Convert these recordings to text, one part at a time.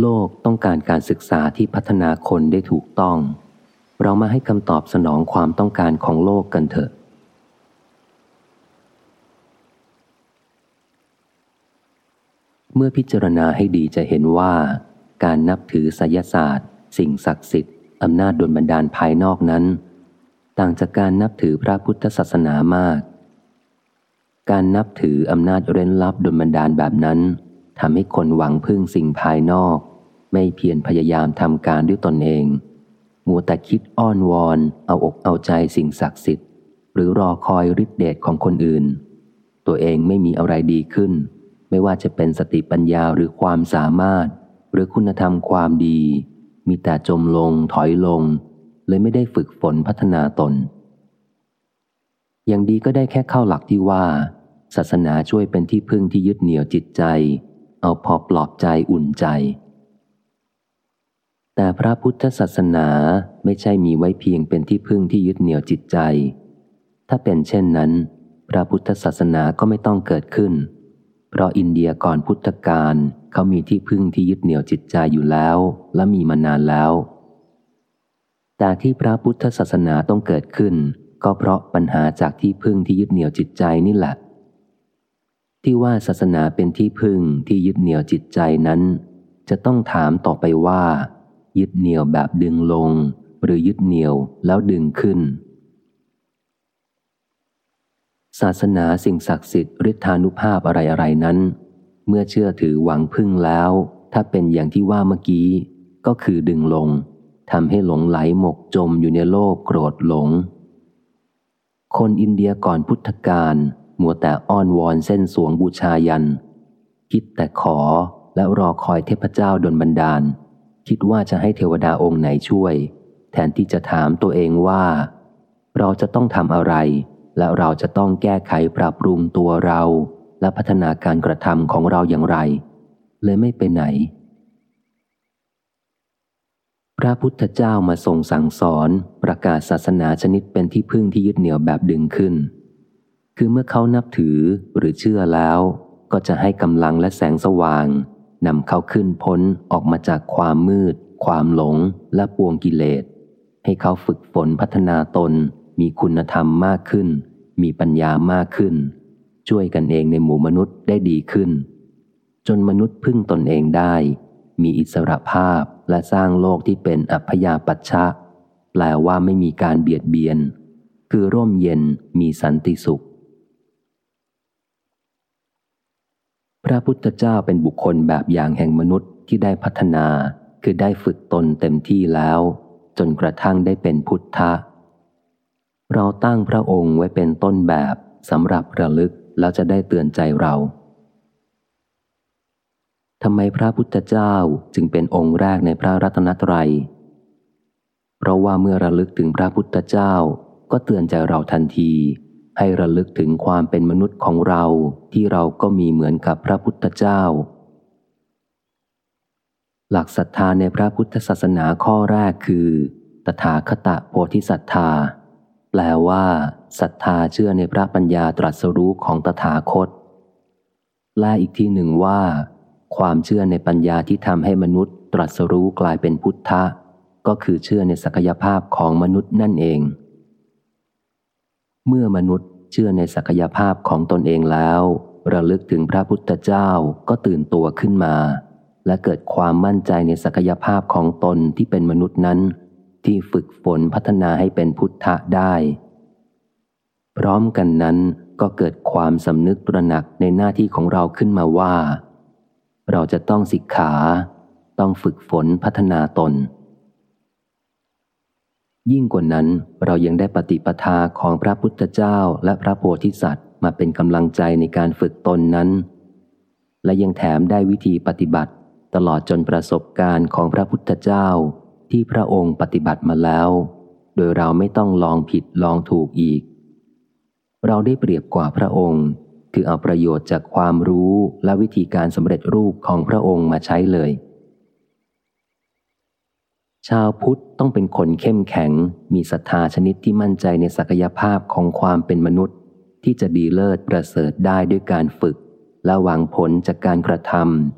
โลกต้องการการศึกษาที่พัฒนาคนได้ถูกต้อง เรามาให้คำตอบสนองความต้องการของโลกกันเถอะ เมื่อพิจารณาให้ดีจะเห็นว่า การนับถือไสยศาสตร์ สิ่งศักดิ์สิทธิ์อำนาจดลบันดาลภายนอกนั้น ต่างจากการนับถือพระพุทธศาสนามาก การนับถืออำนาจเร้นลับดลบันดาลแบบนั้น ทำให้คนหวังพึ่งสิ่งภายนอก ไม่เพียรพยายามทำการด้วยตนเองมัวแต่คิดอ้อนวอน เอาอกเอาใจสิ่งศักดิ์สิทธิ์ หรือรอคอยฤทธิเดชของคนอื่น ตัวเองไม่มีอะไรดีขึ้น ไม่ว่าจะเป็นสติปัญญาหรือความสามารถ หรือคุณธรรมความดี มีแต่จมลงถอยลง เลยไม่ได้ฝึกฝนพัฒนาตน อย่างดีก็ได้แค่เข้าหลักที่ว่า ศาสนาช่วยเป็นที่พึ่งที่ยึดเหนี่ยวจิตใจ เอาพอปลอบใจอุ่นใจ แต่พระพุทธศาสนาไม่ใช่มีไว้เพียงเป็นที่พึ่งที่ยึดเหนี่ยวจิตใจ ถ้าเป็นเช่นนั้น พระพุทธศาสนาก็ไม่ต้องเกิดขึ้น เพราะอินเดียก่อนพุทธกาลเขามีที่พึ่งที่ยึดเหนี่ยวจิตใจอยู่แล้ว และมีมานานแล้วแต่ที่พระพุทธศาสนาต้องเกิดขึ้น ก็เพราะปัญหาจากที่พึ่งที่ยึดเหนี่ยวจิตใจนี่แหละ ที่ว่าศาสนาเป็นที่พึ่งที่ยึดเหนี่ยวจิตใจนั้น จะต้องถามต่อไปว่า ยึดเหนี่ยวแบบดึงลง หรือยึดเหนี่ยวแล้วดึงขึ้น ศาสนาสิ่งศักดิ์สิทธิ์ฤทธานุภาพอะไรอะไรนั้น เมื่อเชื่อถือหวังพึ่งแล้ว ถ้าเป็นอย่างที่ว่าเมื่อกี้ ก็คือดึงลงทำให้หลงไหลหมกจมอยู่ในโลกโกรธหลง คนอินเดียก่อนพุทธกาล มัวแต่อ้อนวอนเส้นสวงบูชายัน คิดแต่ขอและรอคอยเทพเจ้าดลบันดาล คิดว่าจะให้เทวดาองค์ไหนช่วย แทนที่จะถามตัวเองว่า เราจะต้องทำอะไร และเราจะต้องแก้ไขปรับปรุงตัวเรา และพัฒนาการกระทำของเราอย่างไร เลยไม่ไปไหน พระพุทธเจ้ามาทรงสั่งสอนประกาศศาสนาชนิดเป็นที่พึ่งที่ยึดเหนี่ยวแบบดึงขึ้น คือเมื่อเขานับถือหรือเชื่อแล้ว ก็จะให้กำลังและแสงสว่างนำเขาขึ้นพ้นออกมาจากความมืด ความหลงและปวงกิเลส ให้เขาฝึกฝนพัฒนาตน มีคุณธรรมมากขึ้น มีปัญญามากขึ้น ช่วยกันเองในหมู่มนุษย์ได้ดีขึ้น จนมนุษย์พึ่งตนเองได้ มีอิสรภาพและสร้างโลกที่เป็นอัพยาปัชชะ แปลว่าไม่มีการเบียดเบียน คือร่มเย็นมีสันติสุข พระพุทธเจ้าเป็นบุคคลแบบอย่างแห่งมนุษย์ที่ได้พัฒนา คือได้ฝึกตนเต็มที่แล้ว จนกระทั่งได้เป็นพุทธะ เราตั้งพระองค์ไว้เป็นต้นแบบสำหรับระลึกแล้วจะได้เตือนใจเราทำไมพระพุทธเจ้าจึงเป็นองค์แรกในพระรัตนตรัย เพราะว่าเมื่อระลึกถึงพระพุทธเจ้าก็เตือนใจเราทันที ให้ระลึกถึงความเป็นมนุษย์ของเราที่เราก็มีเหมือนกับพระพุทธเจ้า หลักศรัทธาในพระพุทธศาสนาข้อแรกคือ ตถาคตโพธิศรัทธา แปลว่าศรัทธาเชื่อในพระปัญญาตรัสรู้ของตถาคต และอีกที่หนึ่งว่า ความเชื่อในปัญญาที่ทำให้มนุษย์ตรัสรู้กลายเป็นพุทธะ ก็คือเชื่อในศักยภาพของมนุษย์นั่นเอง เมื่อมนุษย์เชื่อในศักยภาพของตนเองแล้ว ระลึกถึงพระพุทธเจ้าก็ตื่นตัวขึ้นมา และเกิดความมั่นใจในศักยภาพของตนที่เป็นมนุษย์นั้น ที่ฝึกฝนพัฒนาให้เป็นพุทธะได้ พร้อมกันนั้นก็เกิดความสำนึกตระหนักในหน้าที่ของเราขึ้นมาว่า เราจะต้องศิกขา ต้องฝึกฝนพัฒนาตน ยิ่งกว่านั้นเรายังได้ปฏิปทาของพระพุทธเจ้าและพระโพธิสัตว์ มาเป็นกำลังใจในการฝึกตนนั้น และยังแถมได้วิธีปฏิบัติ ตลอดจนประสบการณ์ของพระพุทธเจ้า ที่พระองค์ปฏิบัติมาแล้ว โดยเราไม่ต้องลองผิดลองถูกอีก เราได้เปรียบกว่าพระองค์ คือเอาประโยชน์จากความรู้และวิธีการสำเร็จรูปของพระองค์มาใช้เลย ชาวพุทธต้องเป็นคนเข้มแข็ง มีศรัทธาชนิดที่มั่นใจในศักยภาพของความเป็นมนุษย์ ที่จะดีเลิศประเสริฐได้ด้วยการฝึก และหวังผลจากการกระท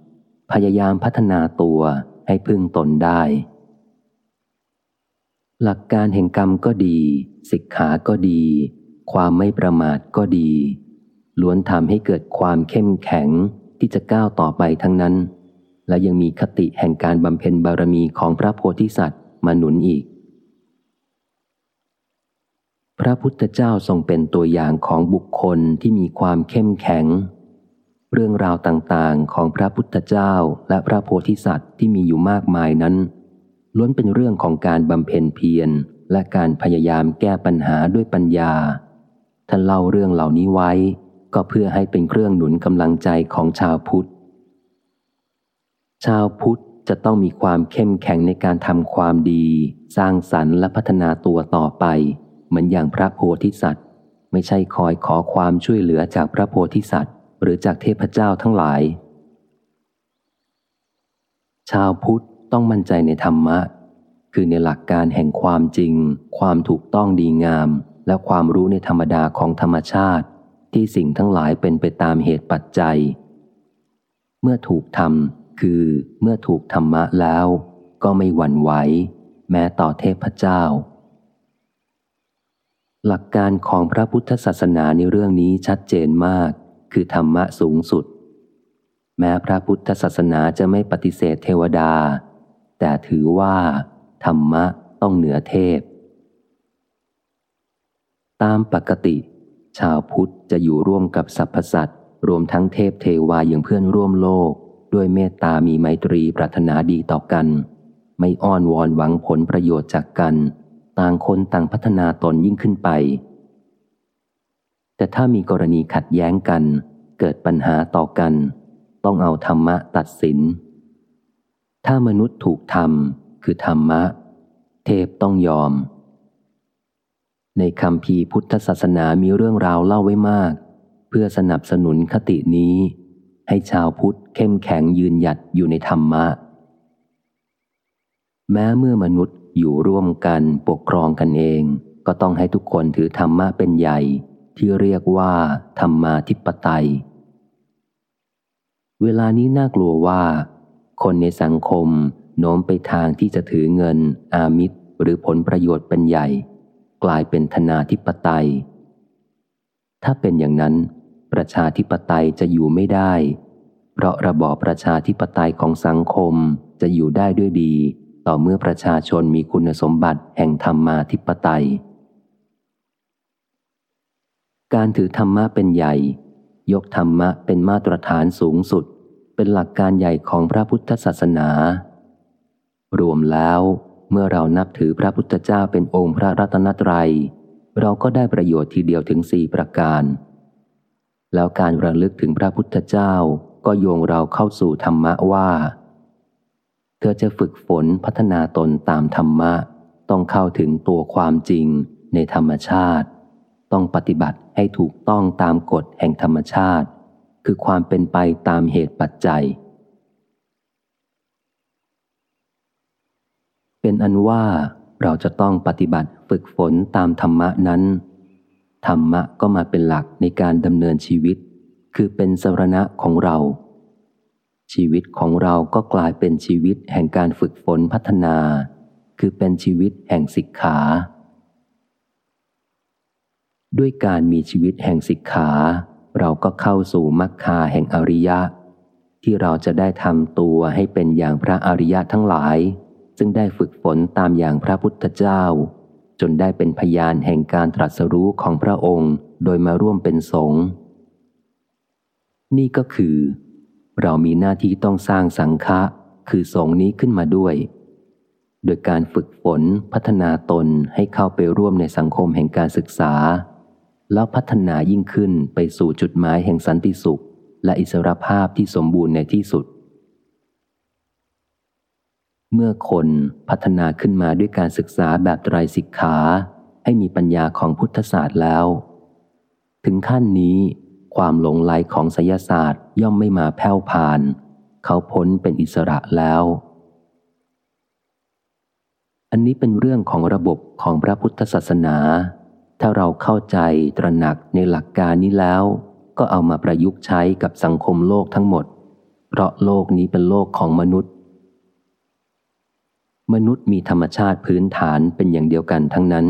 ำพยายามพัฒนาตัวให้พึ่งตนได้ หลักการแห่งกรรมก็ดีศิกขาก็ดี ความไม่ประมาทก็ดี ล้วนทำให้เกิดความเข้มแข็งที่จะก้าวต่อไปทั้งนั้น และยังมีคติแห่งการบำเพ็ญบารมีของพระโพธิสัตว์มาหนุนอีก พระพุทธเจ้าทรงเป็นตัวอย่างของบุคคลที่มีความเข้มแข็ง เรื่องราวต่างๆ ของพระพุทธเจ้าและพระโพธิสัตว์ที่มีอยู่มากมายนั้น ล้วนเป็นเรื่องของการบำเพ็ญเพียรและการพยายามแก้ปัญหาด้วยปัญญา ท่านเล่าเรื่องเหล่านี้ไว้ ก็เพื่อให้เป็นเครื่องหนุนกำลังใจของชาวพุทธ ชาวพุทธจะต้องมีความเข้มแข็งในการทำความดี สร้างสรรค์และพัฒนาตัวต่อไป เหมือนอย่างพระโพธิสัตว์ ไม่ใช่คอยขอความช่วยเหลือจากพระโพธิสัตว์ หรือจากเทพเจ้าทั้งหลาย ชาวพุทธต้องมั่นใจในธรรมะ คือในหลักการแห่งความจริง ความถูกต้องดีงาม และความรู้ในธรรมดาของธรรมชาติ ที่สิ่งทั้งหลายเป็นไปตามเหตุปัจจัย เมื่อถูกทำ คือเมื่อถูกธรรมะแล้วก็ไม่หวั่นไหวแม้ต่อเทพเจ้า หลักการของพระพุทธศาสนาในเรื่องนี้ชัดเจนมาก คือธรรมะสูงสุด แม้พระพุทธศาสนาจะไม่ปฏิเสธเทวดา แต่ถือว่า ธรรมะต้องเหนือเทพ ตามปกติ ชาวพุทธจะอยู่ร่วมกับสรรพสัตว์รวมทั้งเทพเทวาอย่างเพื่อนร่วมโลก ด้วยเมตตามีไมตรีปรารถนาดีต่อกัน ไม่อ้อนวอนหวังผลประโยชน์จากกัน ต่างคนต่างพัฒนาตนยิ่งขึ้นไป แต่ถ้ามีกรณีขัดแย้งกัน เกิดปัญหาต่อกัน ต้องเอาธรรมะตัดสิน ถ้ามนุษย์ถูกทำคือธรรมะ เทพต้องยอม ในคำพีพุทธศาสนามีเรื่องราวเล่าไว้มาก เพื่อสนับสนุนคตินี้ ให้ชาวพุทธเข้มแข็งยืนหยัดอยู่ในธรรมะ แม้เมื่อมนุษย์อยู่ร่วมกันปกครองกันเอง ก็ต้องให้ทุกคนถือธรรมะเป็นใหญ่ ที่เรียกว่าธรรมาธิปไตย เวลานี้น่ากลัวว่า คนในสังคมโน้มไปทางที่จะถือเงิน อามิตรหรือผลประโยชน์เป็นใหญ่ กลายเป็นธนาธิปไตย ถ้าเป็นอย่างนั้น ประชาธิปไตยจะอยู่ไม่ได้ เพราะระบอบประชาธิปไตยของสังคมจะอยู่ได้ด้วยดี ต่อเมื่อประชาชนมีคุณสมบัติแห่งธรรมาธิปไตย การถือธรรมะเป็นใหญ่ ยกธรรมะเป็นมาตรฐานสูงสุด เป็นหลักการใหญ่ของพระพุทธศาสนา รวมแล้วเมื่อเรานับถือพระพุทธเจ้าเป็นองค์พระรัตนตรยัย เราก็ได้ประโยชน์ทีเดียวถึงสี่ประการ แล้วการระลึกถึงพระพุทธเจ้าก็โยงเราเข้าสู่ธรรมะว่า เธอจะฝึกฝนพัฒนาตนตามธรรมะ ต้องเข้าถึงตัวความจริงในธรรมชาติ ต้องปฏิบัติให้ถูกต้องตามกฎแห่งธรรมชาติ คือความเป็นไปตามเหตุปัจจัย เป็นอันว่าเราจะต้องปฏิบัติฝึกฝนตามธรรมะนั้น ธรรมะก็มาเป็นหลักในการดำเนินชีวิต คือเป็นสรณะของเรา ชีวิตของเราก็กลายเป็นชีวิตแห่งการฝึกฝนพัฒนา คือเป็นชีวิตแห่งศิกขา ด้วยการมีชีวิตแห่งศิกขา เราก็เข้าสู่มรรคาแห่งอริยะ ที่เราจะได้ทำตัวให้เป็นอย่างพระอริยะทั้งหลาย ซึ่งได้ฝึกฝนตามอย่างพระพุทธเจ้า จนได้เป็นพยานแห่งการตรัสรู้ของพระองค์โดยมาร่วมเป็นสงฆ์นี่ก็คือ เรามีหน้าที่ต้องสร้างสังฆะคือสงฆ์นี้ขึ้นมาด้วย โดยการฝึกฝนพัฒนาตนให้เข้าไปร่วมในสังคมแห่งการศึกษา แล้วพัฒนายิ่งขึ้นไปสู่จุดหมายแห่งสันติสุข และอิสรภาพที่สมบูรณ์ในที่สุด เมื่อคนพัฒนาขึ้นมาด้วยการศึกษาแบบไตรสิกขา ให้มีปัญญาของพุทธศาสตร์แล้ว ถึงขั้นนี้ ความหลงไหลของไสยศาสตร์ย่อมไม่มาแผ่วผ่าน เขาพ้นเป็นอิสระแล้ว อันนี้เป็นเรื่องของระบบของพระพุทธศาสนา ถ้าเราเข้าใจตระหนักในหลักการนี้แล้ว ก็เอามาประยุกต์ใช้กับสังคมโลกทั้งหมด เพราะโลกนี้เป็นโลกของมนุษย์ มนุษย์มีธรรมชาติพื้นฐานเป็นอย่างเดียวกันทั้งนั้น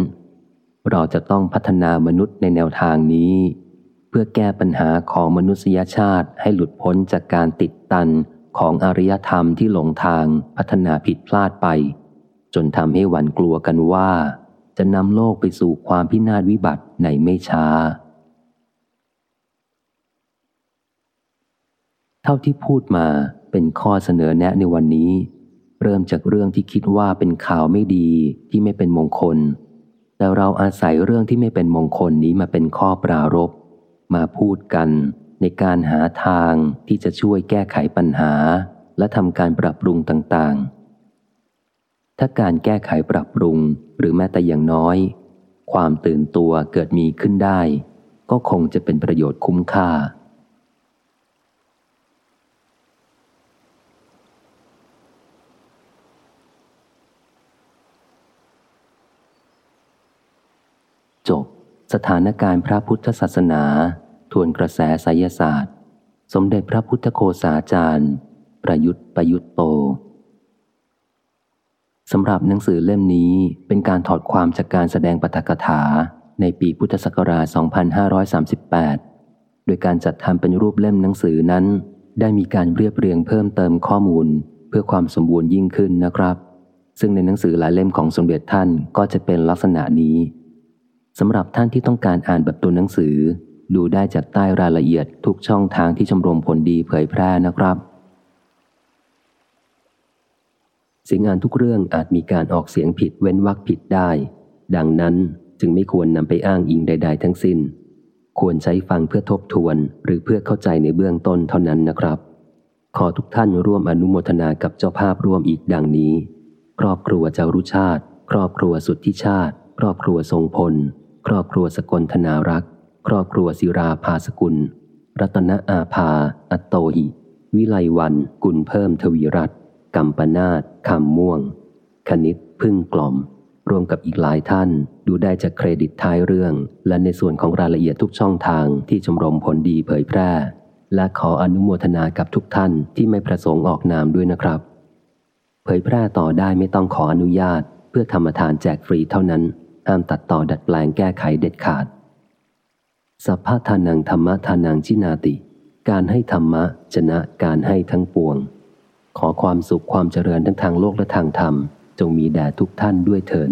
เราจะต้องพัฒนามนุษย์ในแนวทางนี้ เพื่อแก้ปัญหาของมนุษยชาติให้หลุดพ้นจากการติดตันของอารยธรรมที่หลงทางพัฒนาผิดพลาดไป จนทำให้หวั่นกลัวกันว่า จะนำโลกไปสู่ความพินาศวิบัติในไม่ช้า เท่าที่พูดมาเป็นข้อเสนอแนะในวันนี้ เริ่มจากเรื่องที่คิดว่าเป็นข่าวไม่ดีที่ไม่เป็นมงคล แต่เราอาศัยเรื่องที่ไม่เป็นมงคลนี้มาเป็นข้อปรารบมาพูดกันในการหาทางที่จะช่วยแก้ไขปัญหา และทำการปรับปรุงต่างๆ ถ้าการแก้ไขปรับปรุงหรือแม้แต่อย่างน้อย ความตื่นตัวเกิดมีขึ้นได้ ก็คงจะเป็นประโยชน์คุ้มค่า จบ สถานการณ์พระพุทธศาสนา ทวนกระแสไสยศาสตร์ สมเด็จพระพุทธโคสาจารย์ ประยุทธ์ประยุทธ์โตสำหรับหนังสือเล่มนี้เป็นการถอดความจากการแสดงปฐกถาในปีพุทธศักราช 2538 โดยการจัดทำเป็นรูปเล่มหนังสือนั้น ได้มีการเรียบเรียงเพิ่มเติมข้อมูล เพื่อความสมบูรณ์ยิ่งขึ้นนะครับ ซึ่งในหนังสือหลายเล่มของสมเด็จท่านก็จะเป็นลักษณะนี้ สำหรับท่านที่ต้องการอ่านแบบตัวหนังสือ ดูได้จากใต้รายละเอียดทุกช่องทางที่ชมรมผลดีเผยแพร่นะครับ สิ่งอ่านทุกเรื่องอาจมีการออกเสียงผิดเว้นวรรคผิดได้ ดังนั้นจึงไม่ควรนำไปอ้างอิงใด ๆ ทั้งสิ้น ควรใช้ฟังเพื่อทบทวน หรือเพื่อเข้าใจในเบื้องต้นเท่านั้นนะครับ ขอทุกท่านร่วมอนุโมทนากับเจ้าภาพร่วมอีกดังนี้ ครอบครัวเจ้ารุชาติ ครอบครัวสุทธิชาติ ครอบครัวทรงพล ครอบครัวสกลธนารักษ์ครอบครัวศิราภาสกุล รัตนอาภา อัตโตหิ วิไลวัน กุลเพิ่มทวีรัตกัมปนาตคำม่วง คณิตพึ่งกล่อม รวมกับอีกหลายท่าน ดูได้จากเครดิตท้ายเรื่อง และในส่วนของรายละเอียดทุกช่องทางที่ชมรมผลดีเผยแพร่ และขออนุโมทนากับทุกท่านที่ไม่ประสงค์ออกนามด้วยนะครับ เผยแพร่ต่อได้ไม่ต้องขออนุญาต เพื่อธรรมทานแจกฟรีเท่านั้น ห้ามตัดต่อดัดแปลงแก้ไขเด็ดขาด สัพพทานังธรรมทานังชินาติ การให้ธรรมะชนะการให้ทั้งปวง ขอความสุขความเจริญทั้งทางโลกและทางธรรม จงมีแด่ทุกท่านด้วยเถิด